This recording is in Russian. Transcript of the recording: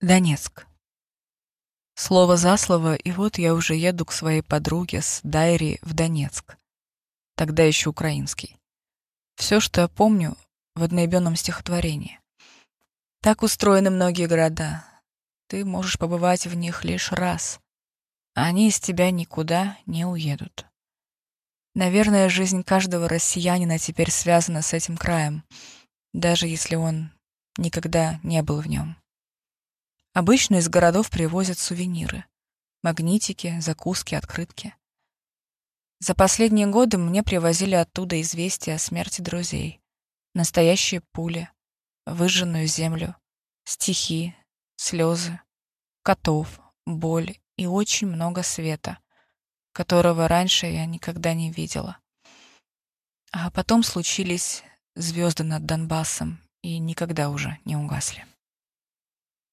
Донецк. Слово за слово, и вот я уже еду к своей подруге с Дайри в Донецк. Тогда еще украинский. Все, что я помню, в одноебенном стихотворении. Так устроены многие города. Ты можешь побывать в них лишь раз. Они из тебя никуда не уедут. Наверное, жизнь каждого россиянина теперь связана с этим краем, даже если он никогда не был в нем. Обычно из городов привозят сувениры. Магнитики, закуски, открытки. За последние годы мне привозили оттуда известия о смерти друзей. Настоящие пули, выжженную землю, стихи, слезы, котов, боль и очень много света, которого раньше я никогда не видела. А потом случились звезды над Донбассом и никогда уже не угасли.